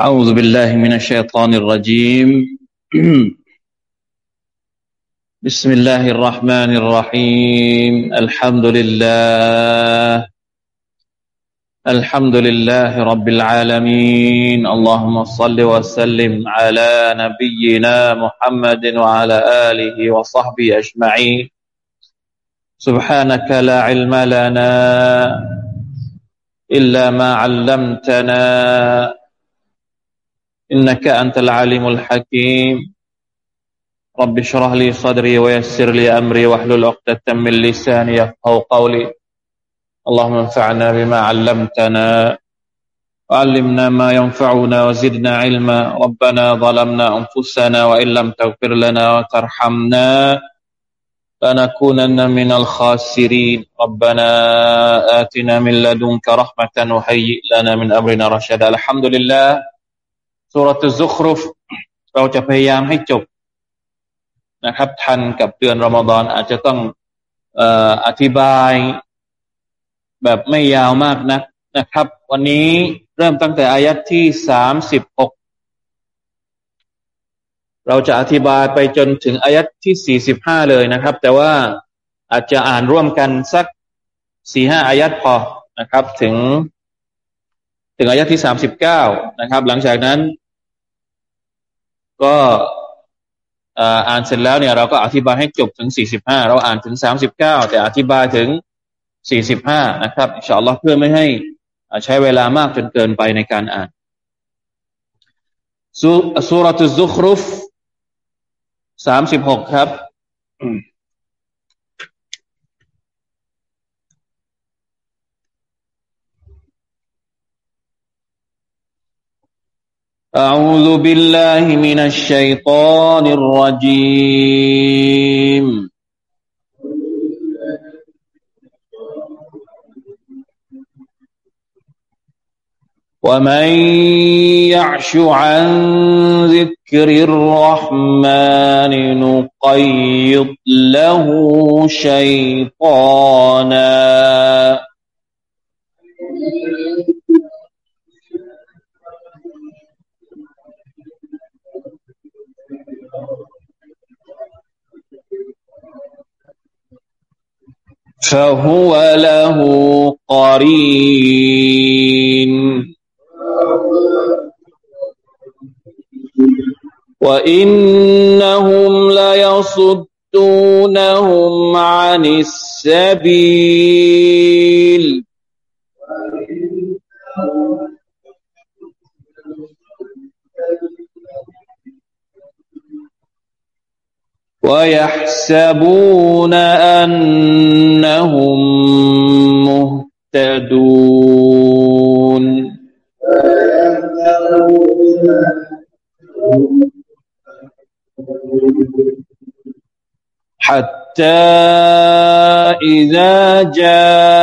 أعوذ بالله من الشيطان الرجيم. بسم الله الرحمن الرحيم. الحمد لله. الحمد لله رب العالمين. اللهم صل وسلم على نبينا محمد وعلى آله وصحبه أجمعين. سبحانك لا علم لنا إلا ما علمتنا. إنك أنت العليم الحكيم. رب اشرح لي صدري ويسر لي أمري واحلل عقدة من لساني يفقه قولي. اللهم انفعنا بما علمتنا وعلمنا ما ينفعنا وزدنا علما. ربنا ظلمنا أنفسنا وإن لم تغفر لنا وترحمنا لنكونن من الخاسرين. ربنا آتنا من لدنك رحمة وهيئ لنا من أمرنا رشدا. الحمد لله. สุรตุซุครุฟเราจะพยายามให้จบนะครับ ทันกับเดือนรอมฎอนอาจจะต้องอธิบาย แบบไม่ยาวมากนะนะครับ วันนี้เริ่มตั้งแต่อายัดที่สามสิบหกเราจะอธิบายไปจนถึงอายัดที่สี่สิบห้าเลยนะครับ แต่ว่าอาจจะอ่านร่วมกันสักสี่ห้าอายัดพอนะครับ ถึง ถึงอายัดที่สามสิบเก้านะครับ หลังจากนั้น ก็อ่านเสร็จแล้วเนี่ยเราก็อธิบายให้จบถึงสี่สิบห้าเราอ่านถึงสามสิบเก้าแต่อธิบายถึงสี่สิบห้านะครับอินชาอัลลอฮ์เพื่อไม่ให้ใช้เวลามากจนเกินไปในการอ่านสุรตุซุครุฟสามสิบหกครับ أعوذ بالله من الشيطان الرجيم. ومن يعش عن ذكر الرحمن نقيض له شيطانا. فهو له قرين. وإنهم ليصدونهم عن السبيل. ويحسبون أنهم مهتدون. حتى إذا جاءنا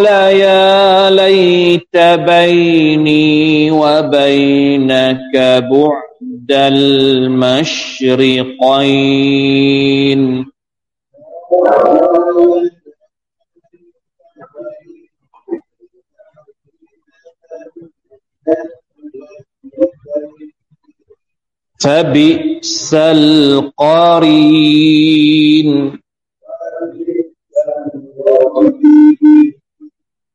قال يا ليت بيني وبينك بعد المشرقين. فبئس القرين.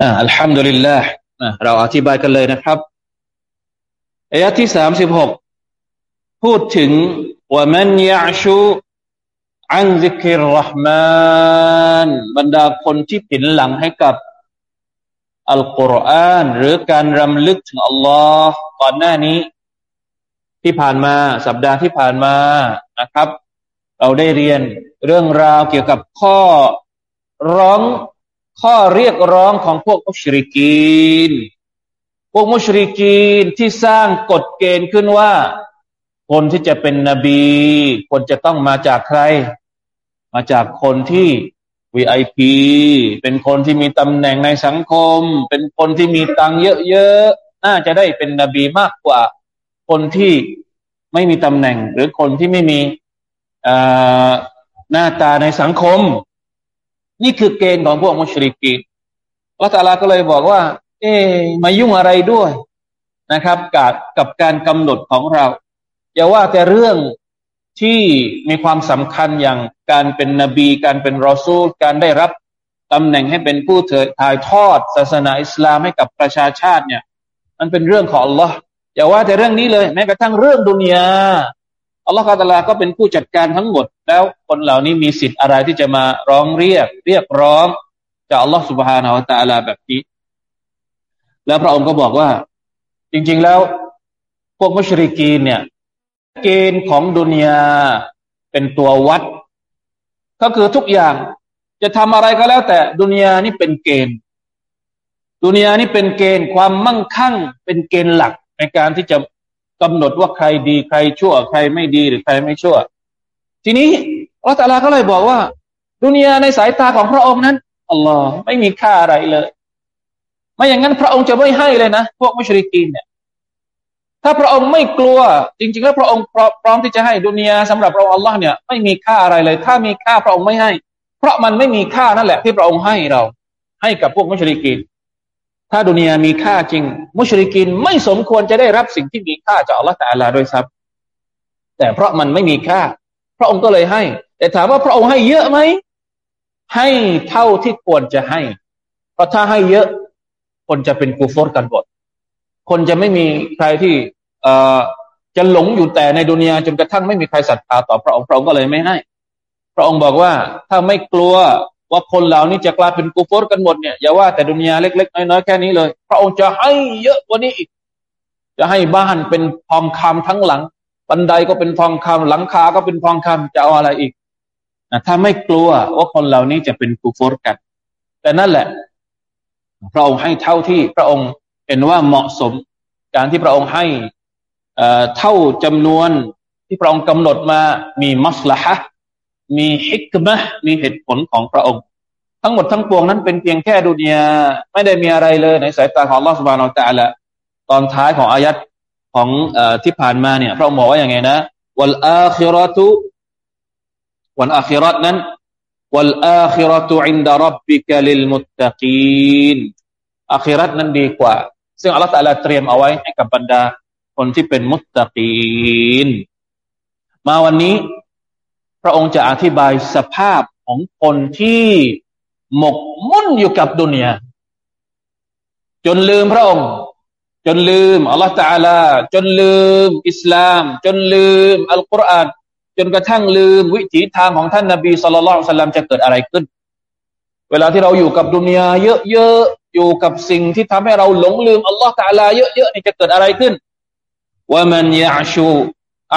อัลฮัมดุลิลลาห์เราอธิบายกันเลยนะครับอายะที่สามสิบหกพูดถึงว่ามันยาชูอันซิกิรรห์มานบรรดาคนที่ผินหลังให้กับอัลกุรอานหรือการรำลึกถึงอัลลอฮ์ก่อนหน้านี้ ที่ผ่านมาสัปดาห์ที่ผ่านมานะครับ เราได้เรียนเรื่องราวเกี่ยวกับข้อร้อง ข้อเรียกร้องของพวกมุชริกีน พวกมุชริกีนที่สร้างกฎเกณฑ์ขึ้นว่า คนที่จะเป็นนบี คนจะต้องมาจากใคร มาจากคนที่ VIP เป็นคนที่มีตำแหน่งในสังคม เป็นคนที่มีตังเยอะๆ น่าจะได้เป็นนบีมากกว่า คนที่ไม่มีตำแหน่ง หรือคนที่ไม่มีหน้าตาในสังคม นี่คือเกณฑ์ของพวกมุชริกีอัตาลาก็เลยบอกว่า เอ๊มายุ่งอะไรด้วยนะครับกับกับการกำหนดของเรา อย่าว่าแต่เรื่องที่มีความสำคัญอย่างการเป็นนบี การเป็นรอซูล การได้รับตำแหน่งให้เป็นผู้เถิดถ่ายทอด ศาสนาอิสลามให้กับประชาชาติเนี่ย มันเป็นเรื่องของ Allah อย่าว่าแต่เรื่องนี้เลยแม้กระทั่งเรื่องดุนยา อัลลอฮฺตาลาก็เป็นผู้จัดการทั้งหมด แล้วคนเหล่านี้มีสิทธิ์อะไรที่จะมาร้องเรียก เรียกร้องจากอัลลอฮฺสุบฮานาอัลตาลาแบบนี้ แล้วพระองค์ก็บอกว่า จริง ๆแล้วพวกมุชริกีนเนี่ย เกณฑ์ของดุนยาเป็นตัววัด ก็คือทุกอย่างจะทำอะไรก็แล้ว แต่ดุนยานี่เป็นเกณฑ์ ดุนยานี่เป็นเกณฑ์ความมั่งคั่ง เป็นเกณฑ์หลักในการที่จะ กำหนดว่าใครดีใครชั่ว ใครไม่ดีหรือใครไม่ชั่ว ทีนี้อัลลอฮฺก็เลยบอกว่า ดุนยาในสายตาของพระองค์นั้นอัลลอฮ์ไม่มีค่าอะไรเลย ไม่อย่างนั้นพระองค์จะไม่ให้เลยนะ พวกมุชริกีนเนี่ย ถ้าพระองค์ไม่กลัว จริง ๆ แล้วพระองค์พร้อมที่จะให้ดุนยาสำหรับเราอัลลอฮ์เนี่ยไม่มีค่าอะไรเลย ถ้ามีค่าพระองค์ไม่ให้ เพราะมันไม่มีค่านั่นแหละ ที่พระองค์ให้เรา ให้กับพวกมุชริกิน ถ้าดุนยามีค่าจริง มุชริกินไม่สมควรจะได้รับสิ่งที่มีค่าจากอัลลอฮ์แต่ละโดยซับแต่เพราะมันไม่มีค่า พระองค์ก็เลยให้ แต่ถามว่าพระองค์ให้เยอะไหมให้เท่าที่ควรจะให้ เพราะถ้าให้เยอะ คนจะเป็นกูฟอร์กันหมดคนจะไม่มีใครที่จะหลงอยู่แต่ในดุนยาจนกระทั่งไม่มีใครศรัทธาต่อพระองค์พระองค์ก็เลยไม่ให้ พระองค์บอกว่าถ้าไม่กลัว ว่าคนเหล่านี้จะกลายเป็นกูฟอร์กันหมดเนี่ยอย่าว่าแต่ดุนยาเล็ก ๆ น้อยๆแค่นี้เลยพระองค์จะให้เยอะกว่านี้อีก จะให้บ้านเป็นทองคำทั้งหลัง บันไดก็เป็นทองคำหลังคาก็เป็นทองคำจะเอาอะไรอีกนะถ้าไม่กลัวว่าคนเหล่านี้จะเป็นกูฟอร์กัน แต่นั่นแหละ พระองค์ให้เท่าที่พระองค์เห็นว่าเหมาะสม การที่พระองค์ให้เท่าจำนวนที่พระองค์กำหนดมามีมัสละฮะ มีฮิกมะมีเหตุผลของพระองค์ ทั้งหมดทั้งปวงนั้นเป็นเพียงแค่ดุนยาไม่ได้มีอะไรเลยในสายตาของลอสบานอลตาละตอนท้ายของอายัดของอที่ผ่านมาเนี่ย พระองค์บอกว่าอย่างไงนะวัลอาคิรตุวันอาคิรัตนั้นวัลอาคิรตุอินดารับบิกลิลมุตตะกีนอาคิรัตนั้นดีกว่า ซึ่งอัลลอฮฺตะลาเตรียมเอาไว้ให้กับบรรดาคนที่เป็นมุตตะกีนมาวันนี้ พระองค์จะอธิบายสภาพของคนที่หมกมุ่นอยู่กับดุนยาจนลืมพระองค์ จนลืมอัลลอฮฺตาลา จนลืม อิสลาม จนลืมอัลกุรอานจนกระทั่งลืมวิถีทางของท่านนาบีสุลต่านสัลลัมจะเกิดอะไรขึ้น เวลาที่เราอยู่กับดุนยาเยอะๆอยู่กับสิ่งที่ทำให้เราหลงลืมอัลลอฮฺตาลา เยอะๆนี่จะเกิดอะไรขึ้นว่ามันยาชู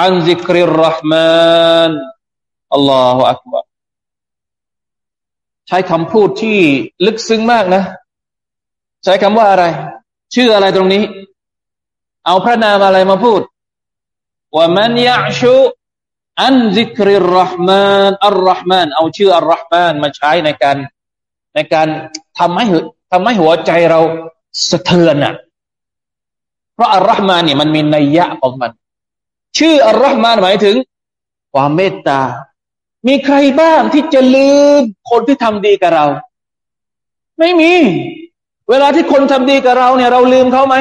อันซิกริรห์มาน อัลลอฮฺอักบารใช้คำพูดที่ลึกซึ้งมากนะ ใช้คำว่าอะไร ชื่ออะไรตรงนี้ เอาพระนามอะไรมาพูดว่ามันยะชูอันซิกริรห์มานอัลรห์มานเอาชื่ออัลรห์มานมาใช้ในการในการทำให้ทำให้หัวใจเราสะเทือนอะ เพราะอัลลอฮ์มาเนี่ยมันมีนัยยะของมัน ชื่ออัลลอฮ์มานหมายถึง ความเมตตา มีใครบ้างที่จะลืมคนที่ทำดีกับเรา ไม่มี เวลาที่คนทำดีกับเราเนี่ย เราลืมเขาไหม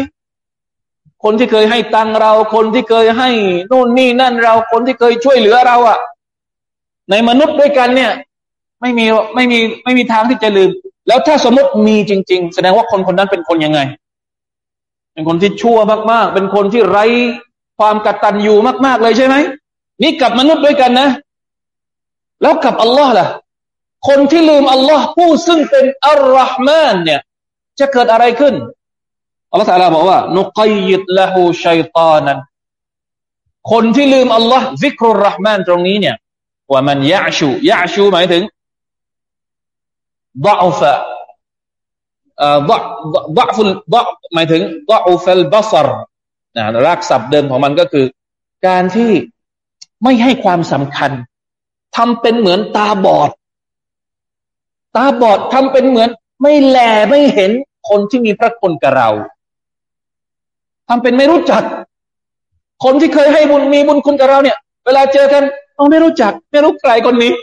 คนที่เคยให้ตังเรา คนที่เคยให้นู่นนี่นั่นเรา คนที่เคยช่วยเหลือเราอะในมนุษย์ด้วยกันเนี่ย ไม่มีไม่มีไม่มีทางที่จะลืม แล้วถ้าสมมติมีจริง ๆ แสดงว่าคนคนนั้นเป็นคนยังไง เป็นคนที่ชั่วมากๆ เป็นคนที่ไร้ความกตัญญูมาก ๆเลยใช่ไหมนี่กับมนุษย์ด้วยกันนะ แล้วกับอัลลอฮ์ล่ะ คนที่ลืมอัลลอฮ์ผู้ซึ่งเป็นอัลลอฮ์มานเนี่ยจะเกิดอะไรขึ้นอัลลอฮฺตาลาบอกว่านุกยิดละหูชัยตานันคนที่ลืมอัลลอฮ์ซิกรุรห์มานตรงนี้เนี่ยว่ามันยะชูยะชูหมายถึงดะฟะดะดะฟุลดะหมายถึงดะฟัลบัซรนะรากศัพท์เดิมของมันก็คือ การที่ไม่ให้ความสำคัญ ทำเป็นเหมือนตาบอด ตาบอดทำเป็นเหมือน ไม่แลไม่เห็นคนที่มีพระคุณกับเราทำเป็นไม่รู้จัก คนที่เคยให้บุญมีบุญคุณกับเราเนี่ย เวลาเจอกันเราไม่รู้จัก ไม่รู้ใครคนนี้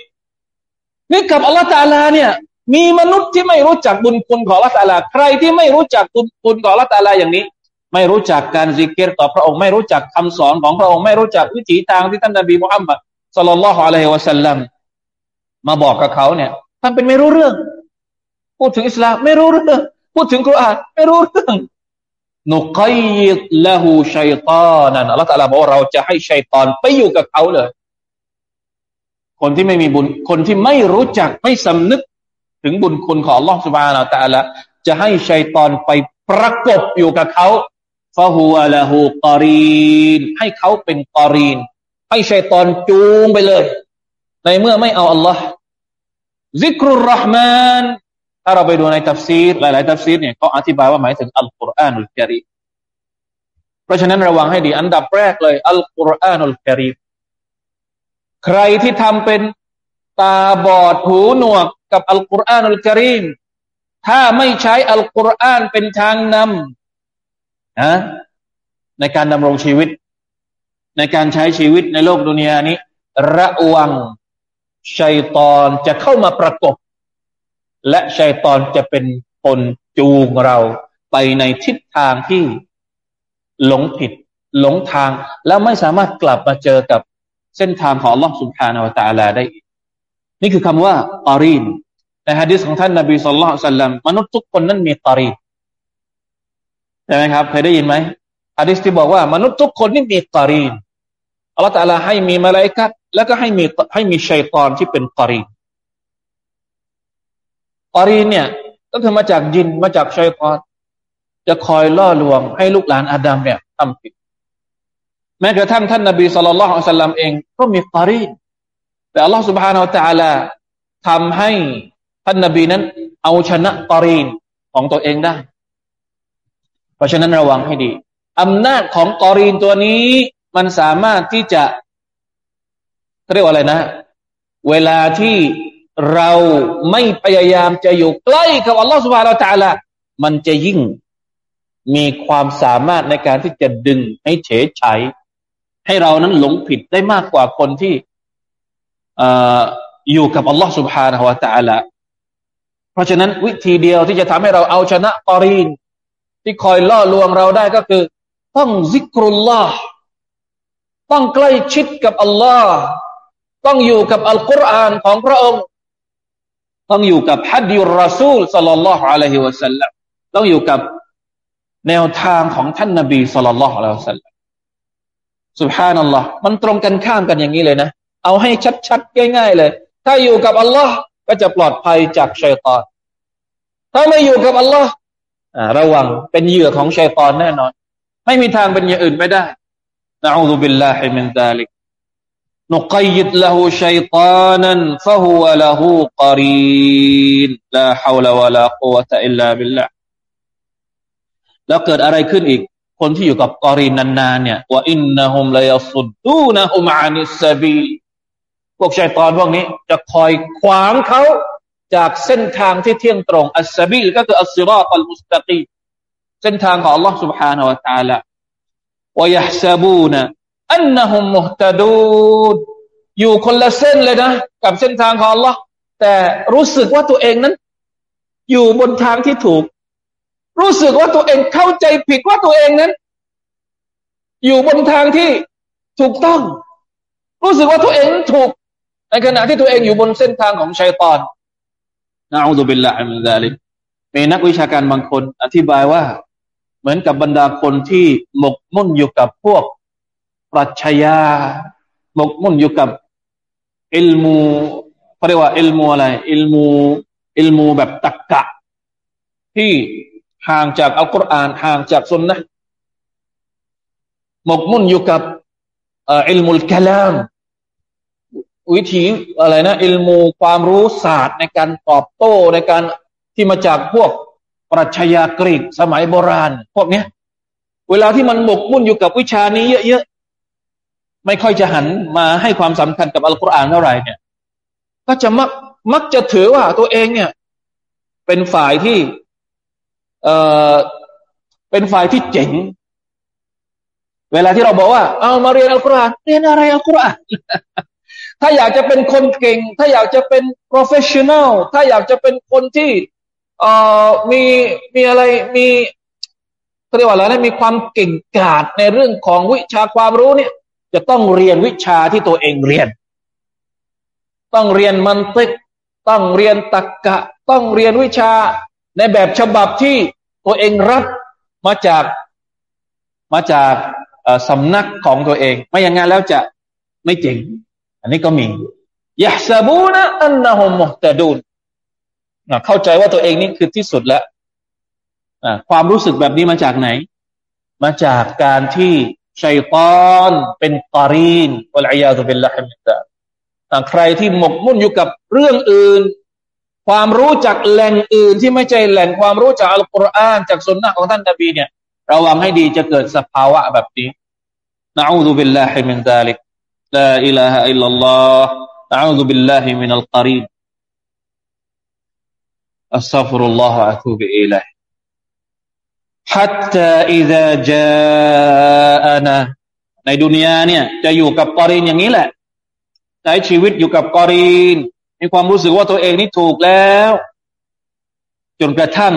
นี่กับอัลลอฮฺตาลาเนี่ย มีมนุษย์ที่ไม่รู้จักบุญคุณของอัละตาลา ใครที่ไม่รู้จักบุญคุณของอัละตาลาอย่างนี้ ไม่รู้จักการซิกเกตต่อพระองค์ไม่รู้จักคำสอนของพระองค์ไม่รู้จักวิถีทางที่ท่านนบีมุฮัมมัด สลลัลลอฮุอะลัยฮิวะสัลลัมมาบอกกับเขาเนี่ยทำเป็นไม่รู้เรื่อง พูดถึงอิสลามไม่รู้เรื่อง พูดถึงกุรอานไม่รู้เรื่องนุกัยละหูชัยตานั่นอัลลอฮฺบอกว่าเราจะให้ชัยตอนไปอยู่กับเขาเลย คนที่ไม่มีบุญ คนที่ไม่รู้จักไม่สำนึก ถึงบุญคุณของالله سبحانه وتعالىจะให้ชัยตอนไปประกบอยู่กับเขาفهو له قرين ให้เขาเป็นقرين ให้ชัยตอนจูงไปเลย ในเมื่อไม่เอาอัลลอฮ์ذكر الرحمنถ้าเราไปดูในตัฟซีรหลาย ๆ ตัฟซีรเนี่ยเขาอธิบายว่าหมายถึงالقرآن الكريمเพราะฉะนั้นระวังให้ดี อันดับแรกเลยالقرآن الكريمใครที่ทำเป็นตาบอดหูหนวกกับอัลกุรอานอัลกิริมถ้าไม่ใช้อัลกุรอานเป็นทางนำนะในการดำรงชีวิต ในการใช้ชีวิตในโลกดุนยานี้ ระวังชัยตอนจะเข้ามาประกบ และชัยตอนจะเป็นคนจูงเราไปในทิศทางที่หลงผิด หลงทาง แล้วไม่สามารถกลับมาเจอกับเส้นทางของالله سبحانه وتعالىได้นี่คือคำว่าقرينในฮะดิษของท่านนบี صلى الله عليه وسلم มนุษย์ทุกคนนั้นมีقرينใช่ไหมครับ เคยได้ยินไหมฮะดิษที่บอกว่ามนุษย์ทุกคนนี่มีقرين الله تعالىให้มีมลาอิกะฮ์แล้วก็ให้มีให้มีชัยตอนที่เป็นقرين قرين เนี่ยก็คือมาจากยินมาจากชัยตอน จะคอยล่อลวง ให้ลูกหลานอาดัมเนี่ยทำผิดแม้กระทั่งท่านนบีสุลต่านละอัลลอฮฺเองก็มีกอรีแต่อัลลอฮฺสุบฮานาอัลตาลาทำให้ท่านนบีนั้น เอาชนะกอรีนของตัวเองได้ เพราะฉะนั้นระวังให้ดีอำนาจของกอรีนตัวนี้ มันสามารถที่จะเรียกว่าอะไรนะ เวลาที่เราไม่พยายามจะอยู่ใกล้กับอัลลอฮฺสุบฮานาตาละมันจะยิ่งมีความสามารถในการที่จะดึงให้เฉยไฉให้เรานั้นหลงผิดได้มากกว่าคนที่อยู่กับอัลลอฮฺสุบฮานาหัวตาละเพราะฉะนั้นวิธีเดียวที่จะทำให้เราเอาชนะตอรีน ที่คอยล่อลวงเราได้ก็คือ ต้องซิกรุลลอฮ ต้องใกล้ชิดกับอัลลอฮ์ต้องอยู่กับอัลกุรอานของพระองค์ ต้องอยู่กับฮัดยุรรัสูลสัลลัลลอฮุอะลัยฮิวะสัลลัมต้องอยู่กับแนวทางของท่านนบีสัลลัลลอฮุอะลัยฮิวะสัลลัมสุบฮานัลลอฮ์มันตรงกันข้ามกันอย่างนี้เลยนะ เอาให้ชัดๆง่ายๆเลย ถ้าอยู่กับอัลลอฮ์ก็จะปลอดภัยจากชัยตอน ถ้าไม่อยู่กับอัลลอฮ์ระวังเป็นเหยื่อของชัยตอนแน่นอน ไม่มีทางเป็นอย่างอื่นไม่ได้ นะอูซุบิลลาฮิมินซาลิก نقيد له شيطانا فهو له قرين لا حول ولا قوة إلا بالله แล้วเกิดอะไรขึ้นอีกคนที่อยู่กับกอรีนนานๆเนี่ยว่าอินนะฮุมลายสุดดูนะฮุมอานิสบีพวกชายตอนพวกนี้จะคอยขวางเขาจากเส้นทางที่เที่ยงตรง อัสซบิลก็คืออัสซิรอตัลมุสตะกีเส้นทางของ Allah سبحانه และ تعالى วยฮซาบูนะอันนะฮุมมุฮตะดูดอยู่คนละเส้นเลยนะกับเส้นทางของ Allah แต่รู้สึกว่าตัวเองนั้น อยู่บนทางที่ถูก รู้สึกว่าตัวเองเข้าใจผิดว่าตัวเองนั้น อยู่บนทางที่ถูกต้อง รู้สึกว่าตัวเองถูก ในขณะที่ตัวเองอยู่บนเส้นทางของชัยตอนنعوذ بالله من ذلكมีนักวิชาการบางคน อธิบายว่า เหมือนกับบรรดาคนที่หมกมุ่นอยู่กับพวกปรัชญาหมกมุ่นอยู่กับอิลมูเขาเรียกว่าอิลมูอะไรอิลมูอิลมูแบบตักกะ ที่ห่างจากอัลกุรอานห่างจากสุนนะหมกมุ่นอยู่กับอิลมุลกลามวิธีอะไรนะอิลมูความรู้ศาสตร์ในการตอบโต้ในการที่มาจากพวก ปรัชญากรีกสมัยโบราณ พวกเนี้ย เวลาที่มันหมกมุ่นอยู่กับวิชานี้เยอะๆ ไม่ค่อยจะหันมาให้ความสำคัญกับอัลกุรอานเท่าไหร่เนี่ย ก็จะมักมักจะถือว่าตัวเองเนี่ย เป็นฝ่ายที่ เอ่อ เป็นฝ่ายที่เจ๋ง เวลาที่เราบอกว่า เอามาเรียนอัลกุรอานเรียนอะไรอัลกุรอานถ้าอยากจะเป็นคนเก่ง ถ้าอยากจะเป็น professional ถ้าอยากจะเป็นคนที่ เอ่อมีมีอะไรมีเรียกว่าอะไรนะมีความเก่งกาจในเรื่องของวิชาความรู้เนี่ย จะต้องเรียนวิชาที่ตัวเองเรียน ต้องเรียนมันติกต้องเรียนตรกกะ ต้องเรียนวิชาในแบบฉบับที่ตัวเองรับมาจากมาจากสำนักของตัวเอง ไม่อย่างนั้นแล้วจะไม่เจ๋ง อันนี้ก็มียะซาบูนะอันนะฮุมมุตะดูน เข้าใจว่าตัวเองนี่คือที่สุดแล้วความรู้สึกแบบนี้มาจากไหน มาจากการที่ชัยตอนเป็นตารีนอัลัยยาตุบิลละฮิมิตาใครที่หมกมุ่นอยู่กับเรื่องอื่น ความรู้จากแหล่งอื่นที่ไม่ใช่แหล่งความรู้จากอัลกุรอานจากสุนนะของท่านนบีเนี่ย ระวังให้ดีจะเกิดสภาวะแบบนี้نعوذ بالله من ذلك لا إله إلا الله نعوذ بالله من القرين أستغفر الله وأتوب إليه حتى إذا جاءنا ในดุนยาเนี่ยจะอยู่กับกอรีนอย่างนี้แหละใช้ชีวิตอยู่กับกอรีนมีความรู้สึกว่าตัวเองนี่ถูกแล้ว จนกระทั่ง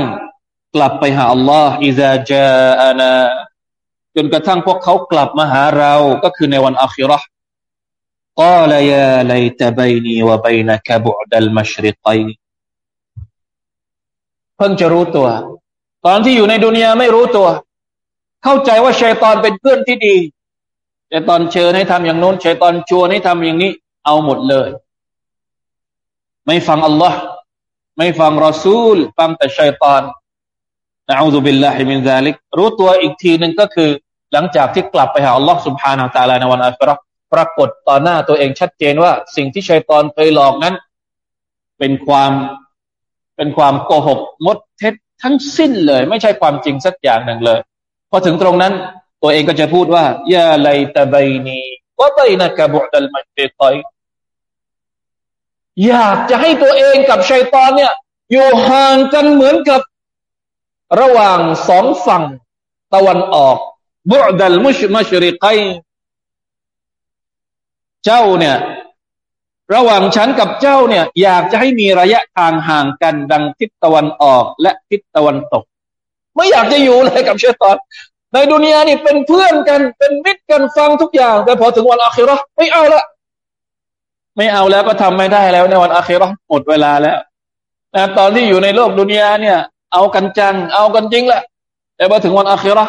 กลับไปหาอัลลอฮ์อิซาจาอานาจนกระทั่งพวกเขากลับมาหาเรา ก็คือในวันอัคิรห์ قال يا ليت بيني وبينك بعد المشرقين เพิ่งจะรู้ตัว ตอนที่อยู่ในดุนยาไม่รู้ตัว เข้าใจว่าชัยตอนเป็นเพื่อนที่ดีแต่ตอนเชิญให้ทำอย่างโน้นชัยตอนชวนให้ทำอย่างนี้ เอาหมดเลย ไม่ฟังอัลลอฮ์ไม่ฟังรอซูล ฟังแต่ชัยตอนนะอูซุบิลลาฮิมินซาลิกรู้ตัวอีกทีหนึ่งก็คือ หลังจากที่กลับไปหาอัลลอฮ์สุบฮานาตาลาในวันอัคราปรากฏต่อหน้าตัวเองชัดเจนว่า สิ่งที่ชัยตอนเคยหลอกนั้น เป็นความ เป็นความโกหกมดเท็จทั้งสิ้นเลย ไม่ใช่ความจริงสักอย่างหนึ่งเลย พอถึงตรงนั้น ตัวเองก็จะพูดว่ายาไลตะไบนีว่าไบนะกบุดัลมัจเตตอยอยากจะให้ตัวเองกับชัยตอนเนี่ย อยู่ห่างกันเหมือนกับ ระหว่างสองฝั่งตะวันออกบุดัลมุชมัชริกัยเจ้าเนี่ย ระหว่างฉันกับเจ้าเนี่ย อยากจะให้มีระยะทางห่างกันดังทิศตะวันออกและทิศตะวันตก ไม่อยากจะอยู่เลยกับเชตอน ในดุนยานี่เป็นเพื่อนกันเป็นมิตรกันฟังทุกอย่าง แต่พอถึงวันอาคิรอไม่เอาละไม่เอาแล้วก็ทำไม่ได้แล้วในวันอาคิรอหมดเวลาแล้วนะตอนที่อยู่ในโลกดุนยาเนี่ย เอากันจัง เอากันจริงแหละแต่พอถึงวันอาคิรอ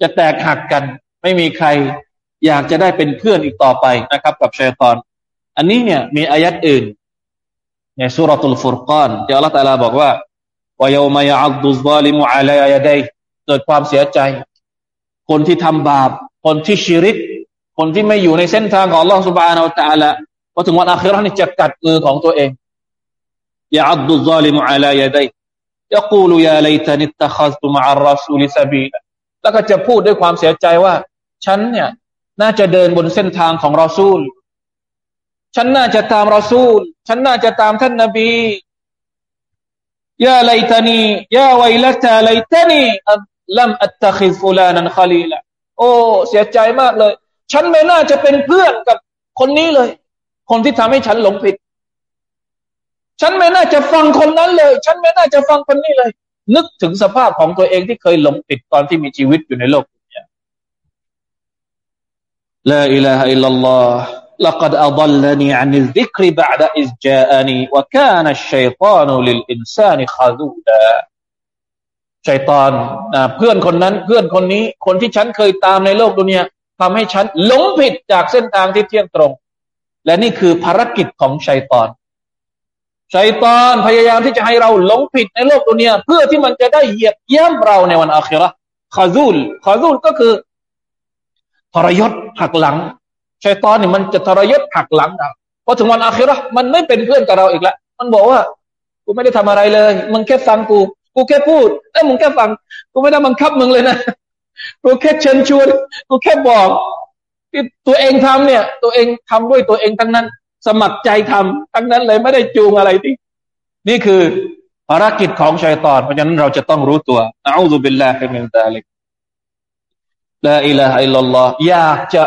จะแตกหักกัน ไม่มีใคร อยากจะได้เป็นเพื่อนอีกต่อไปนะครับ กับชัยตอน อันนี้เนี่ย มีอายัดอื่นในสุรทูลฟุรกานที่อัลลอฮฺตาลาบอกว่าวายมายอัลดุซาลิมุอัลายดัยเกิดความเสียใจ คนที่ทำบาป คนที่ชิริก คนที่ไม่อยู่ในเส้นทางของอัลลอฮฺสุบฮานาอัลตะลาพอถึงวันอาคิรอนี่จะกัดมือของตัวเองยาอัลดุซาลิมุอัลายดัย يقول يا ليتني اتخذت مع الرسول سبيلا แล้วก็จะพูดด้วยความเสียใจว่า ฉันเนี่ยน่าจะเดินบนเส้นทางของรอซูล ฉันน่าจะตามรอซูล ฉันน่าจะตามท่านนบียาไลตานียาไวละตาไลตานีลัมอัตตะคิฟุลานันคาลีละโอ้เสียใจมากเลย ฉันไม่น่าจะเป็นเพื่อนกับคนนี้เลย คนที่ทำให้ฉันหลงผิด ฉันไม่น่าจะฟังคนนั้นเลย ฉันไม่น่าจะฟังคนนี้เลย นึกถึงสภาพของตัวเองที่เคยหลงผิดตอนที่มีชีวิตอยู่ในโลกนี้ละอิลาฮะอิลลัลลอฮ์ لقد أضلني عن الذكر بعد إذ جاءني وكان الشيطان للإنسان خذولا ชัยตอนเพื่อนคนนั้นเพื่อนคนนี้ คนที่ฉันเคยตามในโลกดุนยาทำให้ฉันหลงผิดจากเส้นทางที่เที่ยงตรง และนี่คือภารกิจของชัยตอน ชัยตอนพยายามที่จะให้เราหลงผิดในโลกดุนยาเพื่อที่มันจะได้เหยียบย่ำเราในวันอาคิรอคาซูลคาซูลก็คือทรยศหักหลัง ชัยตอนนี่มันจะทรยศหักหลังเราพอถึงวันอาคิรอมันไม่เป็นเพื่อนกับเราอีกแล้วมันบอกว่า กูไม่ได้ทำอะไรเลย มึงแค่ฟังกู กูแค่พูดเอ้มึงแค่ฟัง กูไม่ได้บังคับมึงเลยนะ กูแค่เชิญชวน กูแค่บอกที่ตัวเองทำเนี่ย ตัวเองทำด้วยตัวเองทั้งนั้น สมัครใจทำทั้งนั้นเลยไม่ได้จูงอะไรที่ นี่คือภารกิจของชัยตอน เพราะฉะนั้นเราจะต้องรู้ตัวنعوذ بالله من ذلك لا إله إلا الله อยากจะ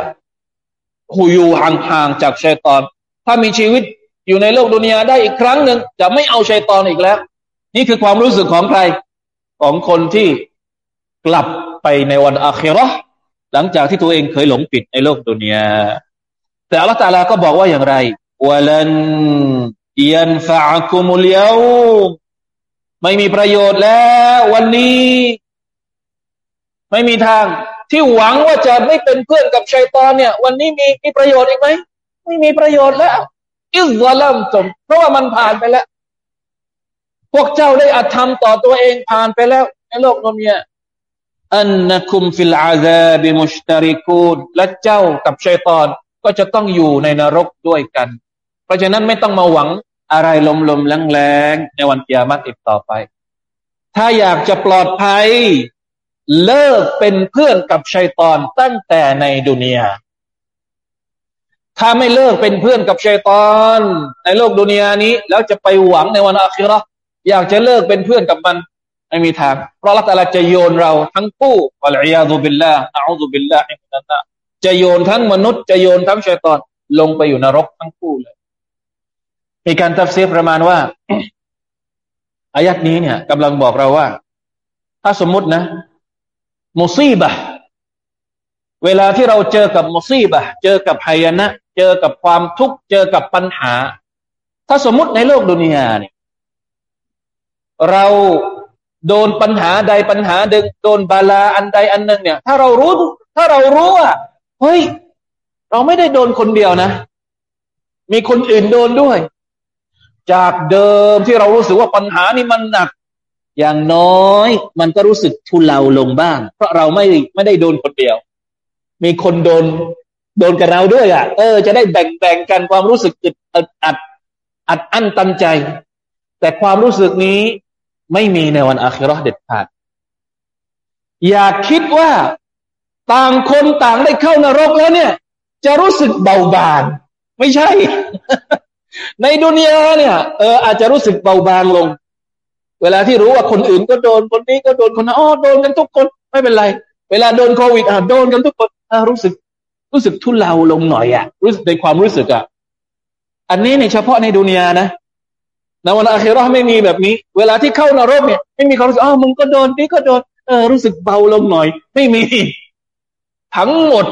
หูอยู่ห่างๆจากชัยตอน ถ้ามีชีวิตอยู่ในโลกดุนยาได้อีกครั้งหนึ่งจะไม่เอาชัยตอนอีกแล้ว นี่คือความรู้สึกของใครของคนที่กลับไปในวันอาคิรอหลังจากที่ตัวเองเคยหลงผิดในโลกดุนยาแต่อัลลอฮฺตาลาก็บอกว่าอย่างไรวลันยันฟะคุมุลยาไม่มีประโยชน์แล้ว วันนี้ ไม่มีทาง ที่หวังว่าจะไม่เป็นเพื่อนกับชัยตอนเนี่ย วันนี้มีมีประโยชน์อีกไหมไม่มีประโยชน์แล้วอิสลามจมเพราะว่ามันผ่านไปแล้ว พวกเจ้าได้อาธรรมต่อตัวเองผ่านไปแล้ว ในโลกนนี้อันนัคุมฟิลอาซาบิมุชตาริกูนและเจ้ากับชัยตอนก็จะต้องอยู่ในนรกด้วยกัน เพราะฉะนั้นไม่ต้องมาหวังอะไรลมลมแล้งแล้งในวันกิยามัตอีกต่อไป ถ้าอยากจะปลอดภัย เลิกเป็นเพื่อนกับชัยตอนตั้งแต่ในดุนยาถ้าไม่เลิกเป็นเพื่อนกับชัยตอน ในโลกดุนยานี้ แล้วจะไปหวังในวันอาคิรออยากจะเลิกเป็นเพื่อนกับมันไม่มีทาง เพราะอัลลอฮฺตะอาลาจะโยนเราทั้งคู่ العياذ بالله أعوذ بالله من النار จะโยนทั้งมนุษย์จะโยนทั้งชัยตอน ลงไปอยู่นรกทั้งคู่เลย มีการตัฟซีรประมาณว่าอายัดนี้เนี่ยกำลังบอกเราว่า ถ้าสมมุตินะ มุซีบะเวลาที่เราเจอกับมุซีบะเจอกับหายนะ เจอกับความทุกข์ เจอกับปัญหา ถ้าสมมติในโลกดุนยาเนี่ยเราโดนปัญหาใดปัญหาหนึ่งโดนบาลาอันใดอันหนึ่งเนี่ย ถ้าเรารู้ ถ้าเรารู้ว่าเฮ้ย เราไม่ได้โดนคนเดียวนะ มีคนอื่นโดนด้วย จากเดิมที่เรารู้สึกว่าปัญหานี่มันหนัก อย่างน้อยมันก็รู้สึกทุเลาลงบ้าง เพราะเราไม่ไม่ได้โดนคนเดียว มีคนโดนโดนกับเราด้วยอะ่ะ เออ จะได้แบ่งแบ่งกันความรู้สึกอึดอัดอัดอัดอั้นตันใจ แต่ความรู้สึกนี้ไม่มีในวันอาคิรอเด็ดขาด อย่าคิดว่าต่างคนต่างได้เข้านรกแล้วเนี่ย จะรู้สึกเบาบาง ไม่ใช่ ในดุนยาเนี่ย เอออาจจะรู้สึกเบาบางลง เวลาที่รู้ว่าคนอื่นก็โดนคนนี้ก็โดนคนนั้นอ๋อโดนกันทุกคน ไม่เป็นไร เวลาโดนโควิดอะโดนกันทุกคนอะรู้สึก รู้สึกทุเลาลงหน่อยอะรู้สึกในความรู้สึกอะอันนี้ในเฉพาะในดุนยานะในวันอาคิรอไม่มีแบบนี้ เวลาที่เข้านรกเนี่ยไม่มีความรู้สึกอ๋อมึงก็โดนนี่ก็โดนเออรู้สึกเบาลงหน่อย ไม่มี ทั้งหมด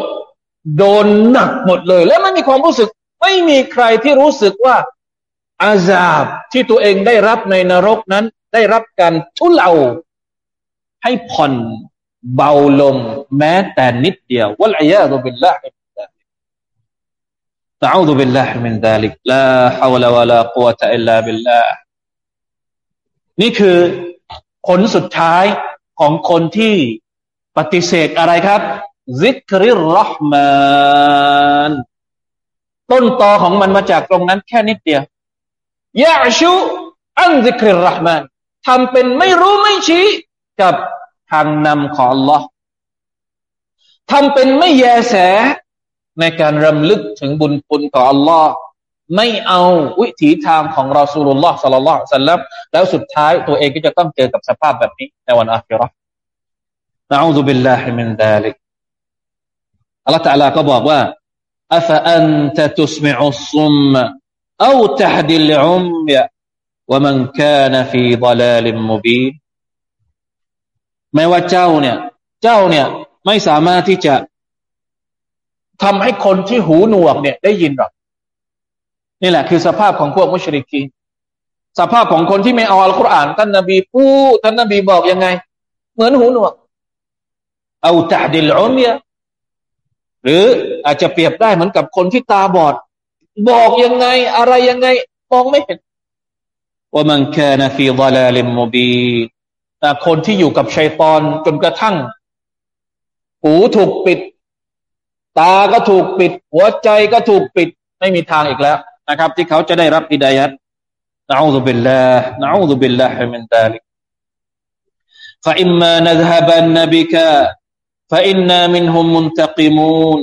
โดนหนักหมดเลย แล้วไม่มีความรู้สึก ไม่มีใครที่รู้สึกว่าอาซาบที่ตัวเองได้รับในนรกนั้น ได้รับการทุเลาให้ผ่อนเบาลง แม้แต่นิดเดียววัลอียาตุบิลลาฮิ أعوذ بالله من ذلك لا حول ولا قوة إلا بالله นี่คือผลสุดท้ายของคนที่ปฏิเสธอะไรครับซิกริรห์มานต้นตอของมันมาจากตรงนั้นแค่นิดเดียวยาชูอันซิกริรห์มาน ทำเป็นไม่รู้ไม่ชี้กับทางนำของ Allah ทำเป็นไม่แยแส ในการรำลึกถึงบุญคุณของอัลลอฮ์ไม่เอาวิถีทางของรอสูลุลลอฮ์สัลลัลลอฮุสัลลัมแล้วสุดท้ายตัวเองก็จะต้องเจอกับสภาพแบบนี้ในวันอาคิรอนะอูซุบิลลาฮิมินดาลิกอัลลอฮ์ตะลาก็บอกว่าอัฟอันตะตุสมิอุซุมเอาตะฮดิลอุมยะ ومن كان في ضلال مبين ไม่ว่าเจ้าเนี่ย เจ้าเนี่ย ไม่สามารถที่จะทำให้คนที่หูหนวกเนี่ยได้ยินหรอกนี่แหละคือสภาพของพวกมุชริกีสภาพของคนที่ไม่เอาอัลกุรอานท่านนบีพูดท่านนบีบอกยังไง เหมือนหูหนวก เอาตาดิลอุมเนียหรืออาจจะเปรียบได้เหมือนกับคนที่ตาบอด บอกยังไง อะไรยังไงมองไม่เห็น ว่ามันแค่นฟีดลาลิมมบีคนที่อยู่กับชัยตอนจนกระทั่ง หูถูกปิด ตาก็ถูกปิด หัวใจก็ถูกปิด ไม่มีทางอีกแล้ว นะครับ ที่เขาจะได้รับอิดายัดนะอูซุบิลลาห์นะอูซุบิลลาฮิมินดาลิก فإما نذهبن بك فإنا منهم منتقمون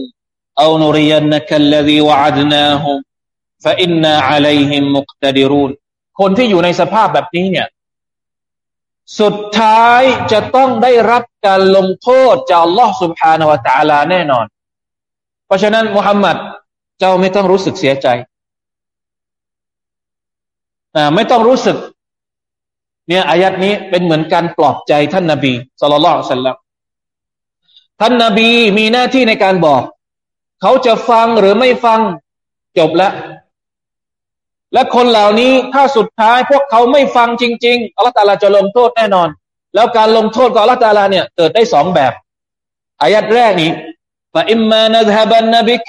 أو نرينك الذي وعدناهم فإنا عليهم مقتدرون คนที่อยู่ในสภาพแบบนี้เนี่ย สุดท้ายจะต้องได้รับการลงโทษจากอัลลอฮ์ سبحانه وتعالى แน่นอน เพราะฉะนั้นมุฮัมมัดเจ้าไม่ต้องรู้สึกเสียใจไม่ต้องรู้สึก เนี่ยอายัดนี้เป็นเหมือนการปลอบใจท่านนาบีสุลต่านละท่านนาบีมีหน้าที่ในการบอก เขาจะฟังหรือไม่ฟังจบแล้ว และคนเหล่านี้ถ้าสุดท้ายพวกเขาไม่ฟังจริง ๆอัลลอฮฺตาลาจะลงโทษแน่นอน แล้วการลงโทษของอัลลอฮฺตาลาเนี่ยเกิดได้สองแบบอายัดแรกนี้ฟาอิมมานะฮบันนบิก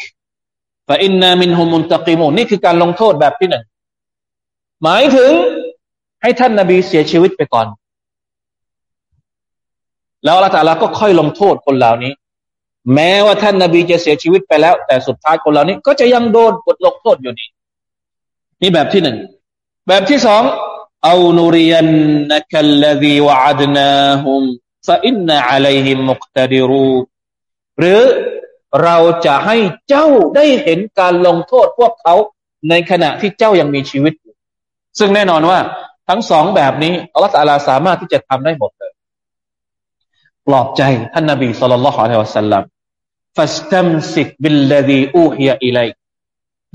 ฟาอินนามินฮุมุนตะกิมูนี่คือการลงโทษแบบที่หนึ่งหมายถึงให้ท่านนาบีเสียชีวิตไปก่อน แล้วอัลลอฮฺก็ค่อยลงโทษคนเหล่านี้ แม้ว่าท่านนาบีจะเสียชีวิตไปแล้ว แต่สุดท้ายคนเหล่านี้ ก็จะยังโดนบทลงโทษอยู่ดี นี่แบบที่หนึ่ง แบบที่สองเอานูริยันنك الذي وعدناهم فإنا عليهم مقتدرون หรือเราจะให้เจ้าได้เห็นการลงโทษพวกเขาในขณะที่เจ้ายังมีชีวิต ซึ่งแน่นอนว่า ทั้งสองแบบนี้อัลลอฮฺตะอาลาสามารถที่จะทำได้หมดเลยปลอบใจท่านนบี صلى الله عليه وسلم فاستمسك بالذي أوحي إليك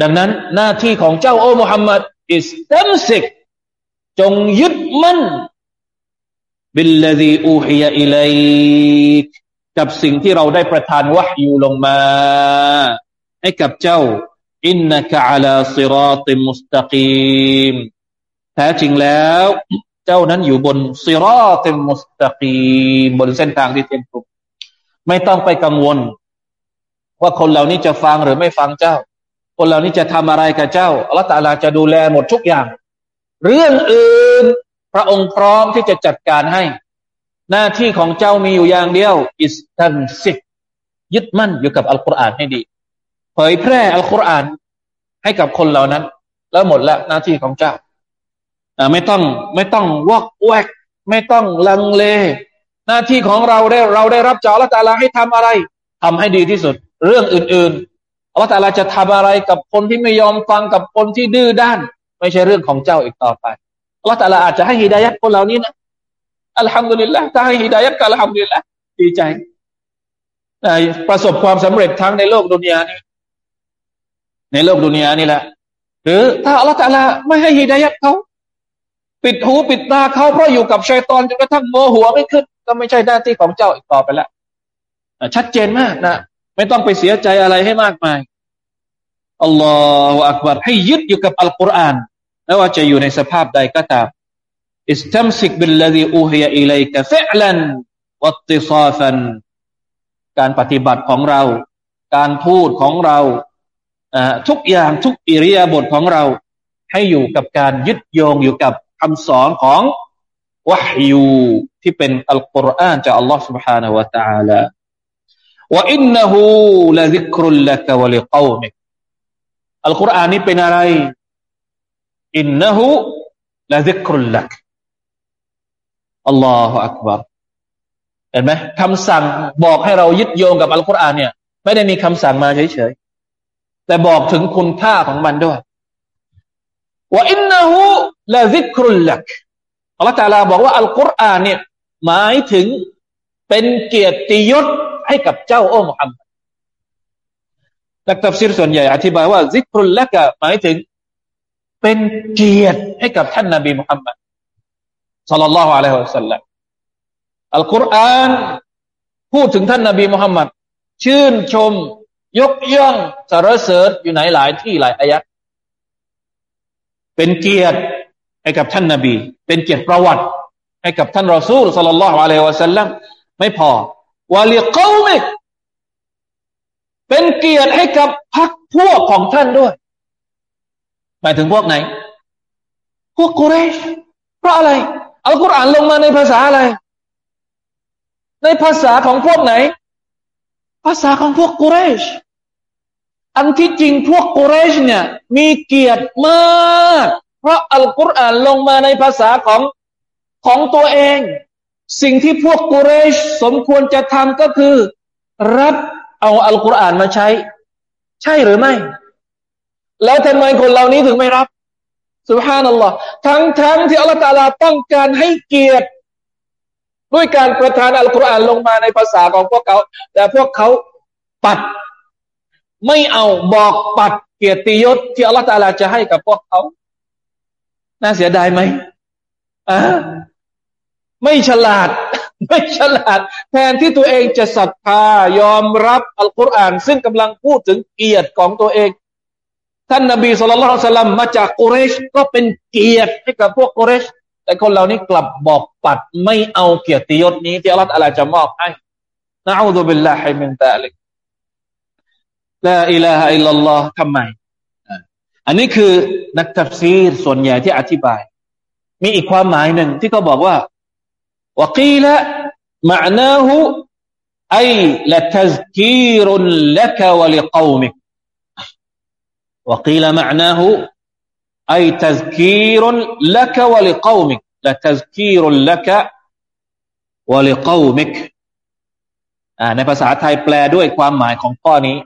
ดังนั้นหน้าที่ของเจ้าโอ้มุฮัมมัดอิสตัมซิกจงยึดมั่นบิลลดีอูฮียอิไลกับสิ่งที่เราได้ประทานวะฮยูลงมา ให้กับเจ้าอินนักอัลาซิราติมุสตะกีมแท้จริงแล้ว เจ้านั้นอยู่บนซิรอติมุสตะกีบนเส้นทางที่เต็มทุกไม่ต้องไปกังวล ว่าคนเหล่านี้จะฟังหรือไม่ฟังเจ้า คนเหล่านี้จะทำอะไรกับเจ้าอัลลอฮฺตาลาจะดูแลหมดทุกอย่าง เรื่องอื่นพระองค์พร้อมที่จะจัดการให้ หน้าที่ของเจ้ามีอยู่อย่างเดียว อิสตันซิกยึดมั่นอยู่กับอัลกุรอานให้ดี เผยแพร่อัลกุรอานให้กับคนเหล่านั้น แล้วหมดละหน้าที่ของเจ้าไม่ต้องไม่ต้องวอกแวก ไม่ต้องลังเล หน้าที่ของเราได้เราได้รับจากอัลตาลาให้ทำอะไรทำให้ดีที่สุด เรื่องอื่น ๆ อัลตาลาจะทำอะไรกับคนที่ไม่ยอมฟังกับคนที่ดื้อด้าน ไม่ใช่เรื่องของเจ้าอีกต่อไปอัลตาลาอาจจะให้ฮิดายัดคนเหล่านี้นะอัลฮัมดุลิลละถ้าให้ฮิดายัดก็อัลฮัมดุลิลละดีใจประสบความสำเร็จทั้งในโลกดุนยานี้ในโลกดุนยานี่แหละหรือถ้าอัลตาลาไม่ให้ฮิดายัดเขาปิดหูปิดตาเขาเพราะอยู่กับชัยตอนจนกระทั่งโมหัวไม่ขึ้น ก็ไม่ใช่หน้าที่ของเจ้าอีกต่อไปแล้วชัดเจนมากนะ ไม่ต้องไปเสียใจอะไรให้มากมายอัลลอฮฺอักบารให้ยึดอยู่กับอัลกุรอานไม่ว่าจะอยู่ในสภาพใดก็ตามอิสตัมซิกบิลลดีอูฮียอิเลกะฟิลันวัติซาฟันการปฏิบัติของเรา การพูดของเราทุกอย่างทุกอิริยาบถของเรา ให้อยู่กับการยึดโยงอยู่กับคำสอนของวะฮยูที่เป็นอัลกุรอานจากอัลลอฮ์ سبحانه และ تعالى ว่าอินนหูละซิกรุลละกะวะลิกอมิกอัลกุรอานนี้เป็นอะไร إنه لذكر لك الله أكبر เห็นไหมคำสั่งบอกให้เรายึดโยงกับอัลกุรอานเนี่ย ไม่ได้มีคำสั่งมาเฉยๆ แต่บอกถึงคุณค่าของมันด้วยว่าอินนหูละซิกรุลลักอัลลอฮฺตาลาบอกว่าอัลกุรอานเนี่ยหมายถึง เป็นเกียรติยศให้กับเจ้าโอ้มุฮัมมัดนักตัฟซีรส่วนใหญ่อธิบายว่า ذكر لك หมายถึง เป็นเกียรติให้กับท่านนบีมุฮัมมัด صلى الله عليه وسلم อัลกุรอานพูดถึงท่านนบีมุฮัมมัดชื่นชม ยกย่องสรรเสริญอยู่ในหลายที่หลายอายะเป็นเกียรติให้กับท่านนาบี เป็นเกียรติประวัติ ให้กับท่านรอซูลสัลลัลลอฮุอะลัยฮิวะสัลลัม ไม่พอวาลีกอมิกเป็นเกียรติให้กับพรรคพวกของท่านด้วย หมายถึงพวกไหนพพวกกุเรชเพราะอะไรอัลกุรอานลงมาในภาษาอะไร ในภาษาของพวกไหน ภาษาของพวกกุเรช อันที่จริงพวกกุเรชเนี่ย มีเกียรติมาก เพราะอัลกุรอานลงมาในภาษาของของตัวเอง สิ่งที่พวกกุเรชสมควรจะทำก็คือ รับเอาอัลกุรอานมาใช้ ใช่หรือไม่ แล้วทำไมคนเหล่านี้ถึงไม่รับสุภานัลลอฮ์ทั้งทั้งที่อัลลอฮฺตาลาต้องการให้เกียรติ ด้วยการประทานอัลกุรอานลงมาในภาษาของพวกเขา แต่พวกเขาปัด ไม่เอาบอกปัดเกียรติยศที่อัลลอฮฺตาลาจะให้กับพวกเขา น่าเสียดายไหมอ่า ไม่ฉลาด ไม่ฉลาด แทนที่ตัวเองจะศรัทธายอมรับอัลกุรอานซึ่งกำลังพูดถึงเกียรติของตัวเอง ท่านนบีสุลต่านสลัมมาจากกุเรชก็เป็นเกียรติให้กับพวกกุเรชแต่คนเหล่านี้กลับบอกปัดไม่เอาเกียรติยศนี้ที่อัลลอฮฺจะมอบให้ نعوذ بالله من ذلك لا إله إلا الله ทำไม อันนี้คือนักตัฟซีรส่วนใหญ่ที่อธิบาย มีอีกความหมายหนึ่งที่เขาบอกว่า วกีละ معناه أي لتذكير لك ولقومك وقيل معناه أي تذكير لك ولقومك لتذكير لك ولقومك ในภาษาไทยแปลด้วยความหมายของข้อนี้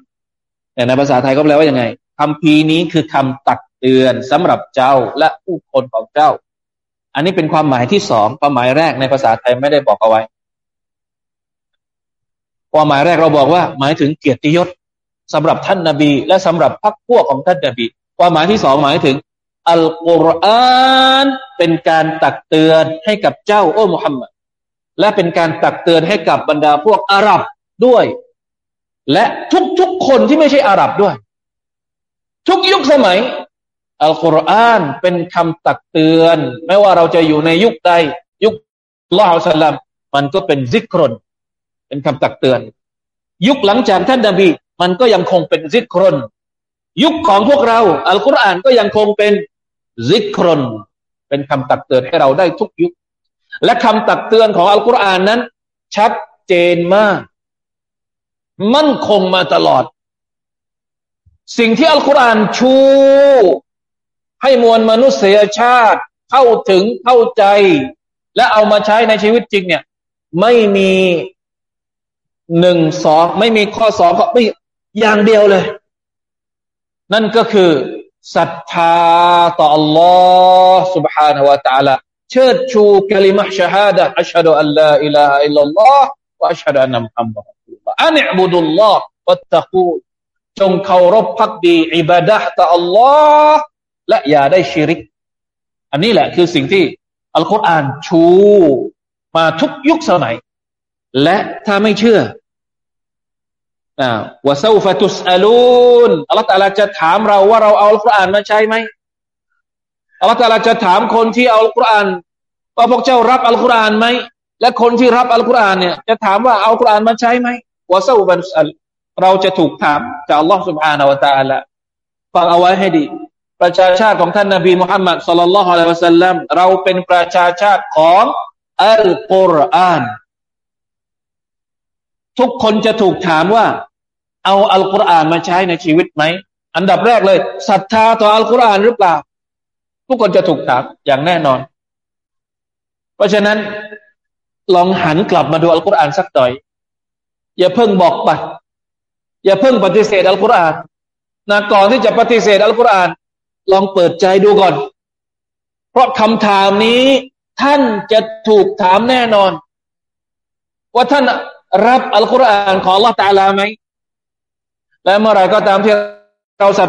แต่ในภาษาไทยก็แปลว่ายังไงคำพีนี้คือคำตักเตือนสำหรับเจ้าและผู้คนของเจ้า อันนี้เป็นความหมายที่สองความหมายแรกในภาษาไทยไม่ได้บอกเอาไว้ ความหมายแรกเราบอกว่า หมายถึงเกียรติยศสำหรับท่านนาบี และสำหรับพรรคพวกของท่านนาบี ความหมายที่สองหมายถึง อัลกุรอานเป็นการตักเตือนให้กับเจ้าโอ้มุฮัมมัดและเป็นการตักเตือนให้กับบรรดาพวกอาหรับด้วย และทุกๆคนที่ไม่ใช่อาหรับด้วย ทุกยุคสมัย อัลกุรอานเป็นคำตักเตือน ไม่ว่าเราจะอยู่ในยุคใด ยุคลอฮฺสัลลัมมันก็เป็น ذكر เป็นคำตักเตือน ยุคหลังจากท่านนบี มันก็ยังคงเป็น ذكر ยุคของพวกเรา อัลกุรอานก็ยังคงเป็น ذكر เป็นคำตักเตือนให้เราได้ทุกยุค และคำตักเตือนของอัลกุรอานนั้น ชัดเจนมาก มั่นคงมาตลอด สิ่งที่อัลกุรอานชู ให้มวลมนุษยชาติ เข้าถึงเข้าใจ และเอามาใช้ในชีวิตจริง เนี่ย ไม่มีหนึ่งสองไม่มีข้อสองก็ไม่อย่างเดียวเลย นั่นก็คือศรัทธาต่อ Allah سبحانه และ تعالى เชิดชูกลิมะชาฮาดะอัชฮะดุอัลลาอิลาฮะอิลลัลลอฮ์วะอัชฮะดุอันนะมุฮัมมัดอันอิบุดุลลอฮ์วัตตะกูจงเคารพพักดีอิบาดะต่อ Allah และอย่าได้ชิริก อันนี้แหละคือสิ่งที่อัลกุรอานชูมาทุกยุคสมัย และถ้าไม่เชื่ออ่าเซาฟตุสอลูนอัลลอฮฺตาลาจะถามเราว่าเราเอาอัลกุรอานมาใช่ไหมอัลลอฮฺตาลาจะถามคนที่เอาอัลกุรอานว่าพวกเจ้ารับอัลกุรอานไหมและคนที่รับอัลกุรอานเนี่ยจะถามว่าเอาอัลกุรอานมาใช่ไหมว่าเซาฟัตุสอลเราจะถูกถามจากอัลลอฮฺสุบฮานาวะตาละฟังเอาไว้ให้ดี ประชาชาติของท่านนบีมุฮัมมัดสุลลัลลอฮุอะลัยฮิวะสัลลัมเราเป็นประชาชาติของอัลกุรอานทุกคนจะถูกถามว่า เอาอัลกุรอานมาใช้ในชีวิตไหม อันดับแรกเลยศรัทธาต่ออัลกุรอานหรือเปล่า ทุกคนจะถูกถามอย่างแน่นอน เพราะฉะนั้นลองหันกลับมาดูอัลกุรอานสักหน่อย อย่าเพิ่งบอกไปอย่าเพิ่งปฏิเสธอัลกุรอานนะก่อนที่จะปฏิเสธอัลกุรอาน ลองเปิดใจดูก่อน เพราะคำถามนี้ ท่านจะถูกถามแน่นอน ว่าท่านรับอัลกุรอานของ Allah ตาลาไหม และเมื่อไรก็ตามที่เราสัต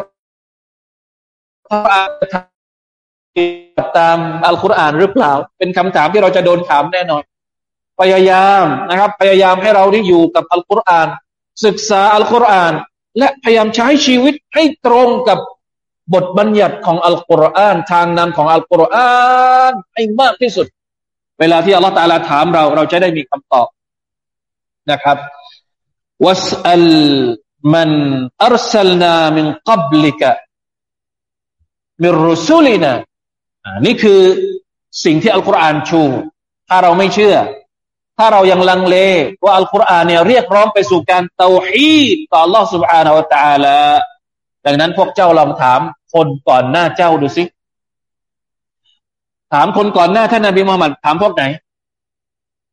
ตามอัลกุรอานหรือเปล่า เป็นคำถามที่เราจะโดนถามแน่นอน พยายามนะครับ พยายามให้เราได้อยู่กับอัลกุรอาน ศึกษาอัลกุรอาน และพยายามใช้ชีวิตให้ตรงกับ บทบัญญัติของอัลกุรอาน ทางนำของอัลกุรอานให้มากที่สุด เวลาที่อัลลอฮฺตาลาถามเรา เราจะได้มีคำตอบนะครับวัสอัลมันอัลสลนามินกับลิกะมิรุสุลินา นี่คือสิ่งที่อัลกุรอานชู ถ้าเราไม่เชื่อ ถ้าเรายังลังเลว่าอัลกุรอานเนี่ยเรียกร้องไปสู่การเตาฮีดต่อ Allah سبحانه และ تعالى ดังนั้นพวกเจ้าลองถามคนก่อนหน้าเจ้าดูสิ ถามคนก่อนหน้าท่านนบีมุฮัมมัดถามพวกไหน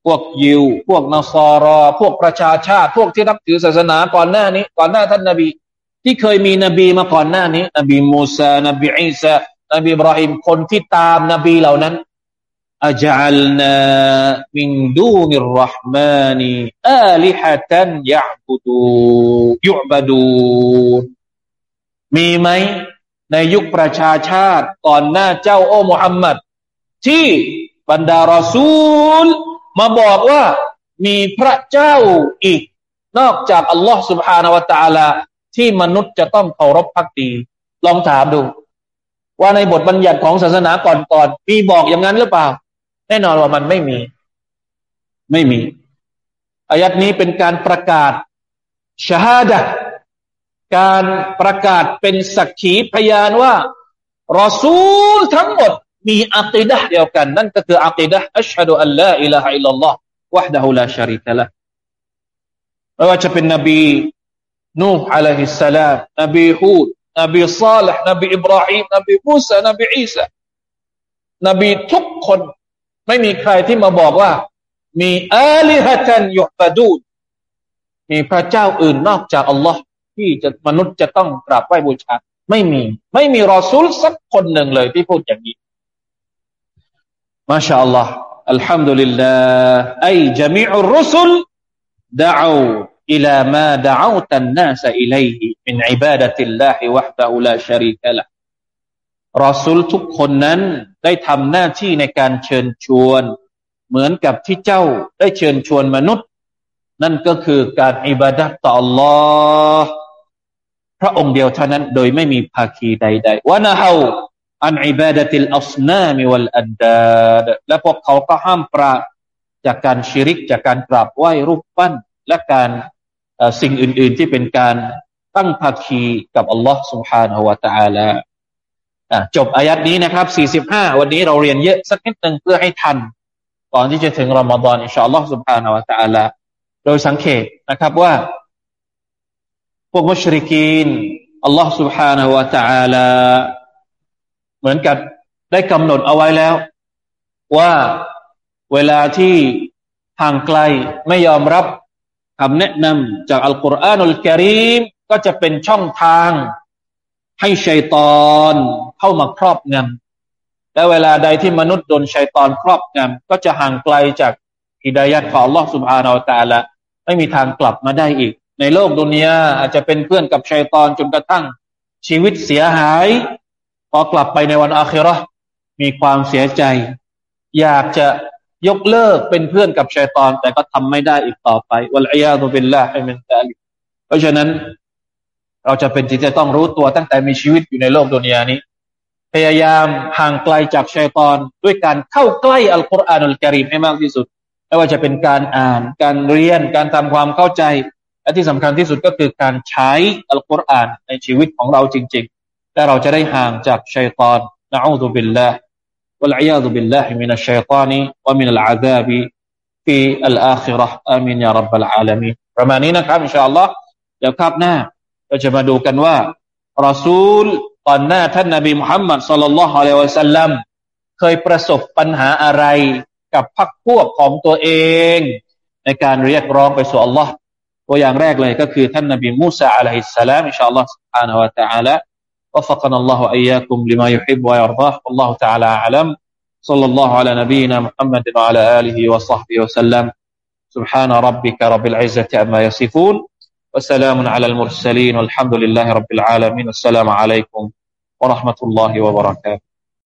พวกยิว พวกนสรอ พวกประชาชาติ พวกที่นับถือศาสนาก่อนหน้านี้ ก่อนหน้าท่านนบี ที่เคยมีนบีมาก่อนหน้านี้ นบีมูซานบีอิสานบีบรอฮิมคนที่ตามนบีเหล่านั้นอัจลนามินดูนิรรห์มานีอาลิฮะตันยะบุดูยุบดู มีไหมในยุคประชาชาติก่อนหน้าเจ้าโอ้มุฮัมมัดที่บรรดารอซูล มาบอกว่ามีพระเจ้าอีก นอกจากอัลลอฮ์ سبحانه และ تعالى ที่มนุษย์จะต้องเคารพพักดี ลองถามดู ว่าในบทบัญญัติของศาสนาก่อนๆมีบอกอย่างนั้นหรือเปล่า แน่นอนว่ามันไม่มี ไม่มี อายัดนี้เป็นการประกาศชาฮาดะ การประกาศเป็นสักขีพยานว่ารอซูลทั้งหมดมีอัคดะเดียวกัน นั่นก็คืออัคดะอัชฮะดุอัลลอฮ์อิลาฮะอิลลัลลอฮ์วะฮดะฮุลาชาริกะละไม่ว่าจะเป็นนบีนูห์อะลัยฮิสสลามนบีฮูดนบีซาลห์นบีอิบราฮิมนบีมูซานบีอีสานบีทุกคน ไม่มีใครที่มาบอกว่า มีอาลิฮะตันยุบดูดมีพระเจ้าอื่นนอกจากอัลลอฮ์ ที่จะมนุษย์จะต้องกราบไหว้บูชา ไม่มี ไม่มีรอซูลสักคนหนึ่งเลยที่พูดอย่างนี้ما شاء الله الحمد لله أي جميع الرسل دعوا إلى ما دعوت الناس إليه من عبادة الله وحده لا شريك له รอซูลทุกคนนั้นได้ทำหน้าที่ในการเชิญชวน เหมือนกับที่เจ้าได้เชิญชวนมนุษย์ นั่นก็คือการอิบาดะต่อ อัลลอฮฺ พระองค์เดียวเท่านั้นโดยไม่มีภาคีใดๆวะนะฮาอันอิบาดะติลอัสนามิวัลอันดาดและพวกเขาก็ห้ามปราจากการชิริกจากการกราบไหว้รูปปั้น และการสิ่งอื่นๆที่เป็นการตั้งภาคีกับอัลลอฮ์ سبحانه และ تعالى จบอายัดนี้นะครับ 45 วันนี้เราเรียนเยอะสักนิดหนึ่งเพื่อให้ทันก่อนที่จะถึงรอมฎอนอินชาอัลลอฮ์ سبحانه และ تعالى โดยสังเกตนะครับว่า พวกมุชริกีนอัลลอฮ์ سبحانه และ تعالى เหมือนกับได้กำหนดเอาไว้แล้ว ว่าเวลาที่ห่างไกลไม่ยอมรับคำแนะนำจากอัลกุรอานุลกิริมก็จะเป็นช่องทาง ให้ชัยตอนเข้ามาครอบงำและเวลาใดที่มนุษย์โดนชัยตอนครอบงำก็จะห่างไกลจากฮิดายัดของ Allah سبحانه และ تعالى ไม่มีทางกลับมาได้อีก ในโลกดุนยาอาจจะเป็นเพื่อนกับชัยตอนจนกระทั่ง ชีวิตเสียหาย พอกลับไปในวันอาคิรอมีความเสียใจ อยากจะยกเลิกเป็นเพื่อนกับชัยตอน แต่ก็ทำไม่ได้อีกต่อไปوالعياذ بالله من ذلك เพราะฉะนั้น เราจะเป็นที่จะต้องรู้ตัวตั้งแต่มีชีวิตอยู่ในโลกดุนยานี้ พยายามห่างไกลจากชัยตอนด้วยการเข้าใกล้อัลกุรอาน الكريم ให้มากที่สุดไม่ว่าจะเป็นการอ่าน การเรียนการทำความเข้าใจ และที่สำคัญที่สุดก็คือการใช้อัลกุรอานในชีวิตของเราจริงๆแต่เราจะได้ห่างจากชัยตอนนะอูซุบิลลาห์วะลัยาซุบิลลาฮิมินัชชัยตานีวะมินัลอาซาบีฟีอัลอาคิเราะห์อามินยารับบลอาลามีประมาณนี้นะครับอินชาอัลลอฮ์เดี๋ยวครับหน้าเราจะมาดูกันว่ารอซูลตอนหน้าท่านนบีมุฮัมมัดصلى الله عليه وسلمเคยประสบปัญหาอะไรกับพรรคพวกของตัวเอง ในการเรียกร้องไปสู่อัลลอฮ์ ตัวอย่างแรกเลยก็คือท่านนบีมูซาอะลัยฮิสสลามอินชาอัลลอฮ์ سبحانه และ تعالى وفقنا الله وإياكم لما يحب ويرضاه والله تعالى أعلم صلى الله على نبينا محمد وعلى آله وصحبه وسلم سبحان ربك رب العزة عما يصفون وسلام على المرسلين والحمد لله رب العالمين السلام عليكم ورحمة الله وبركاته